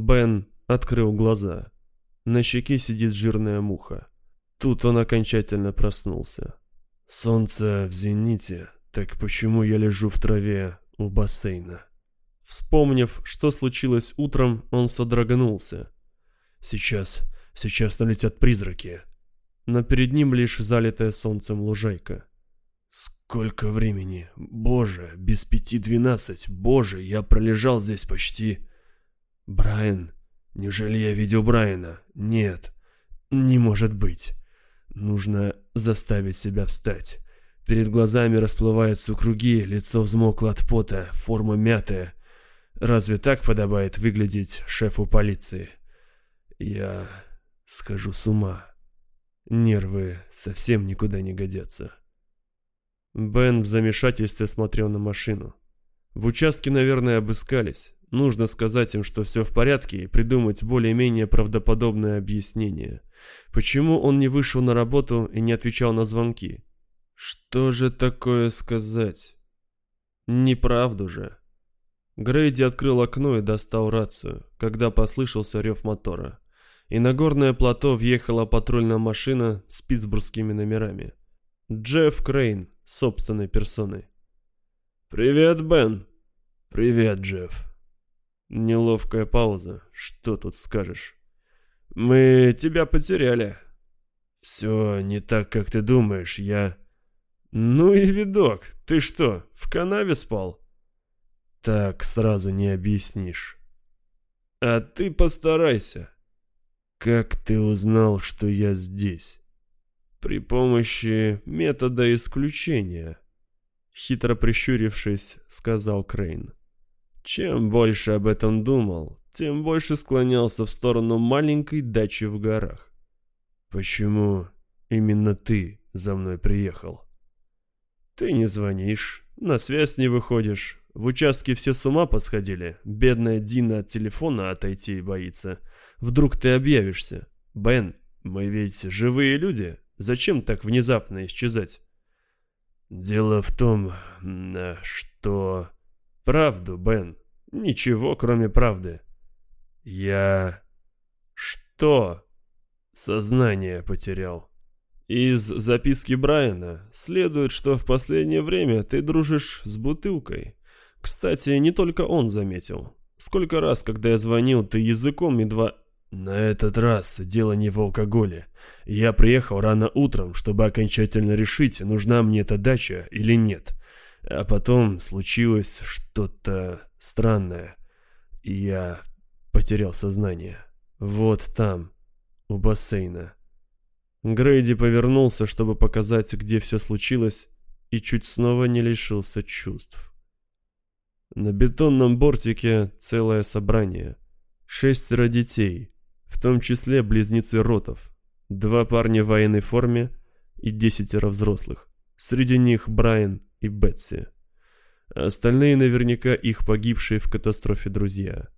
Бен открыл глаза. На щеке сидит жирная муха. Тут он окончательно проснулся. Солнце в зените, так почему я лежу в траве у бассейна? Вспомнив, что случилось утром, он содрогнулся. Сейчас, сейчас налетят призраки. Но перед ним лишь залитая солнцем лужайка. Сколько времени? Боже, без пяти двенадцать. Боже, я пролежал здесь почти... Брайан? Неужели я видел Брайана? Нет, не может быть. Нужно заставить себя встать. Перед глазами расплываются круги, лицо взмокло от пота, форма мятая. Разве так подобает выглядеть шефу полиции? Я схожу с ума. Нервы совсем никуда не годятся. Бен в замешательстве смотрел на машину. В участке, наверное, обыскались. Нужно сказать им, что все в порядке, и придумать более-менее правдоподобное объяснение. Почему он не вышел на работу и не отвечал на звонки? Что же такое сказать? Неправду же. Грейди открыл окно и достал рацию, когда послышался рев мотора. И на горное плато въехала патрульная машина с питтсбургскими номерами. Джефф Крейн, собственной персоной. «Привет, Бен!» «Привет, Джефф!» Неловкая пауза. Что тут скажешь? Мы тебя потеряли. Все не так, как ты думаешь. Я... Ну и видок. Ты что, в канаве спал? Так сразу не объяснишь. А ты постарайся. Как ты узнал, что я здесь? При помощи метода исключения. Хитро прищурившись, сказал Крейн. Чем больше об этом думал, тем больше склонялся в сторону маленькой дачи в горах. «Почему именно ты за мной приехал?» «Ты не звонишь, на связь не выходишь. В участке все с ума посходили. Бедная Дина от телефона отойти боится. Вдруг ты объявишься. Бен, мы ведь живые люди. Зачем так внезапно исчезать?» «Дело в том, что...» Правду, Бен. Ничего, кроме правды. Я... Что? Сознание потерял. Из записки Брайана следует, что в последнее время ты дружишь с бутылкой. Кстати, не только он заметил. Сколько раз, когда я звонил, ты языком едва... На этот раз дело не в алкоголе. Я приехал рано утром, чтобы окончательно решить, нужна мне эта дача или нет. А потом случилось что-то странное, и я потерял сознание. Вот там, у бассейна. Грейди повернулся, чтобы показать, где все случилось, и чуть снова не лишился чувств. На бетонном бортике целое собрание. Шестеро детей, в том числе близнецы Ротов, два парня в военной форме и десятеро взрослых. Среди них Брайан и Бетси. Остальные наверняка их погибшие в катастрофе друзья.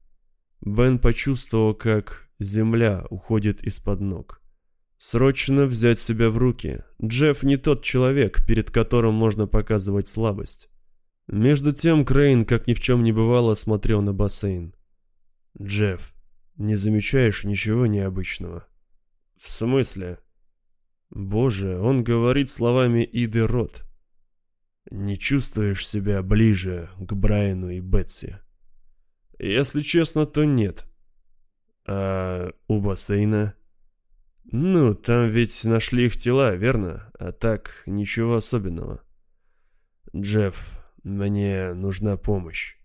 Бен почувствовал, как земля уходит из-под ног. Срочно взять себя в руки. Джефф не тот человек, перед которым можно показывать слабость. Между тем Крейн, как ни в чем не бывало, смотрел на бассейн. «Джефф, не замечаешь ничего необычного?» «В смысле?» «Боже, он говорит словами Иды Рот. Не чувствуешь себя ближе к Брайану и Бетси? Если честно, то нет. А у бассейна? Ну, там ведь нашли их тела, верно? А так, ничего особенного. Джефф, мне нужна помощь.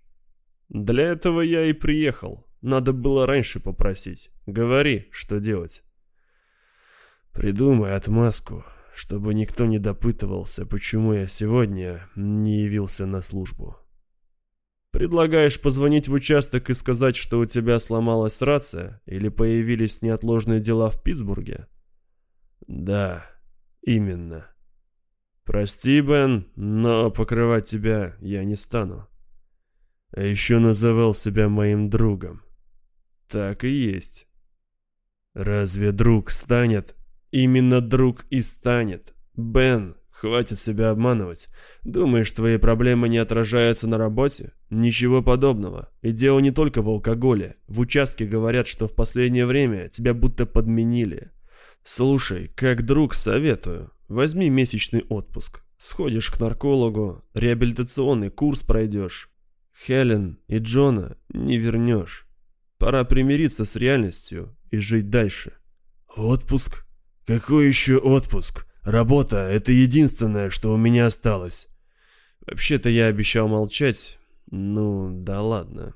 Для этого я и приехал. Надо было раньше попросить. Говори, что делать. Придумай отмазку чтобы никто не допытывался, почему я сегодня не явился на службу. Предлагаешь позвонить в участок и сказать, что у тебя сломалась рация или появились неотложные дела в Питтсбурге? Да, именно. Прости, Бен, но покрывать тебя я не стану. А еще называл себя моим другом. Так и есть. Разве друг станет Именно друг и станет. Бен, Хватит себя обманывать. Думаешь, твои проблемы не отражаются на работе? Ничего подобного. И дело не только в алкоголе. В участке говорят, что в последнее время тебя будто подменили. Слушай, как друг советую, возьми месячный отпуск. Сходишь к наркологу, реабилитационный курс пройдешь. Хелен и Джона не вернешь. Пора примириться с реальностью и жить дальше. Отпуск? Какой еще отпуск? Работа — это единственное, что у меня осталось. Вообще-то я обещал молчать. Ну, да ладно.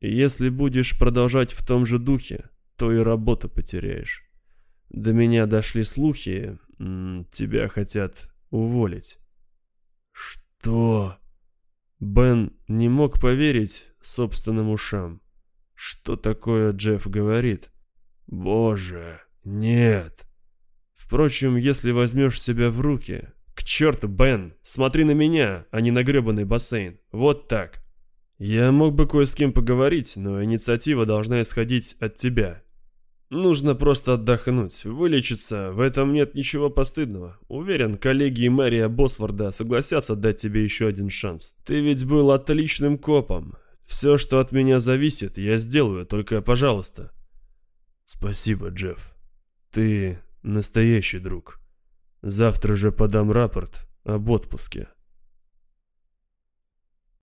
Если будешь продолжать в том же духе, то и работу потеряешь. До меня дошли слухи, тебя хотят уволить. Что? Бен не мог поверить собственным ушам. Что такое Джефф говорит? Боже, нет. Впрочем, если возьмешь себя в руки... К черту, Бен, смотри на меня, а не на гребаный бассейн. Вот так. Я мог бы кое с кем поговорить, но инициатива должна исходить от тебя. Нужно просто отдохнуть, вылечиться, в этом нет ничего постыдного. Уверен, коллеги и мэрия Босфорда согласятся дать тебе еще один шанс. Ты ведь был отличным копом. Все, что от меня зависит, я сделаю, только пожалуйста. Спасибо, Джефф. Ты настоящий друг. Завтра же подам рапорт об отпуске.